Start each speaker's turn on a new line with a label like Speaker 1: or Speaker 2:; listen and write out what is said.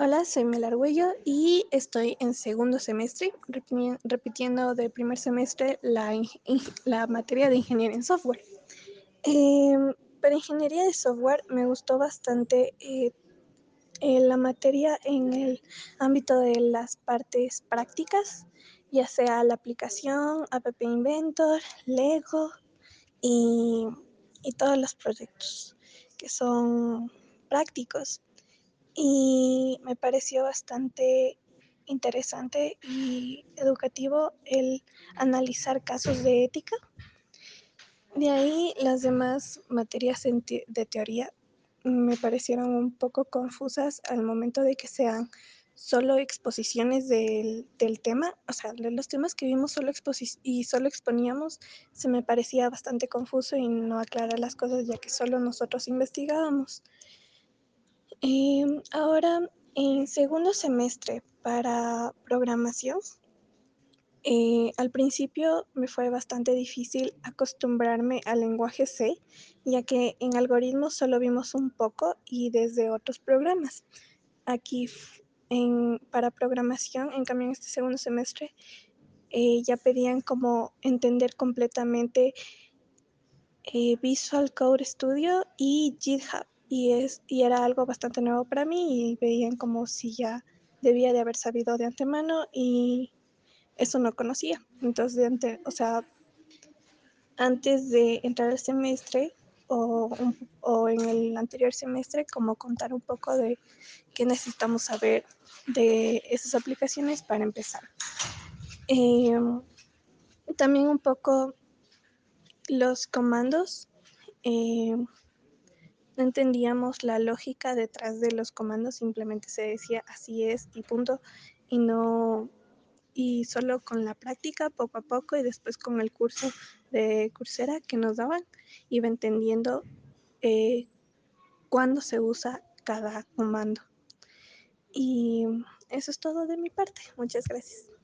Speaker 1: Hola, soy Mel Argüello y estoy en segundo semestre, repitiendo de primer semestre la, la materia de ingeniería en software. Eh, para ingeniería de software me gustó bastante eh, eh, la materia en el ámbito de las partes prácticas, ya sea la aplicación, App Inventor, Lego y, y todos los proyectos que son prácticos y me pareció bastante interesante y educativo el analizar casos de ética. De ahí las demás materias de teoría me parecieron un poco confusas al momento de que sean solo exposiciones del, del tema, o sea, los temas que vimos solo y solo exponíamos, se me parecía bastante confuso y no aclarar las cosas ya que solo nosotros investigábamos. Eh, ahora, en segundo semestre para programación, eh, al principio me fue bastante difícil acostumbrarme al lenguaje C, ya que en algoritmos solo vimos un poco y desde otros programas. Aquí en, para programación, en cambio en este segundo semestre, eh, ya pedían como entender completamente eh, Visual Code Studio y GitHub y, es, y era algo bastante nuevo para mí y veían como si ya debía de haber sabido de antemano y eso no conocía. Entonces, de o sea, antes de entrar al semestre o, o, en el anterior semestre, como contar un poco de qué necesitamos saber de esas aplicaciones para empezar. Eh, también un poco los comandos. Eh, no entendíamos la lógica detrás de los comandos, simplemente se decía así es y punto, y no y solo con la práctica poco a poco y después con el curso de Coursera que nos daban iba entendiendo eh, cuándo se usa cada comando. Y eso es todo de mi parte. Muchas gracias.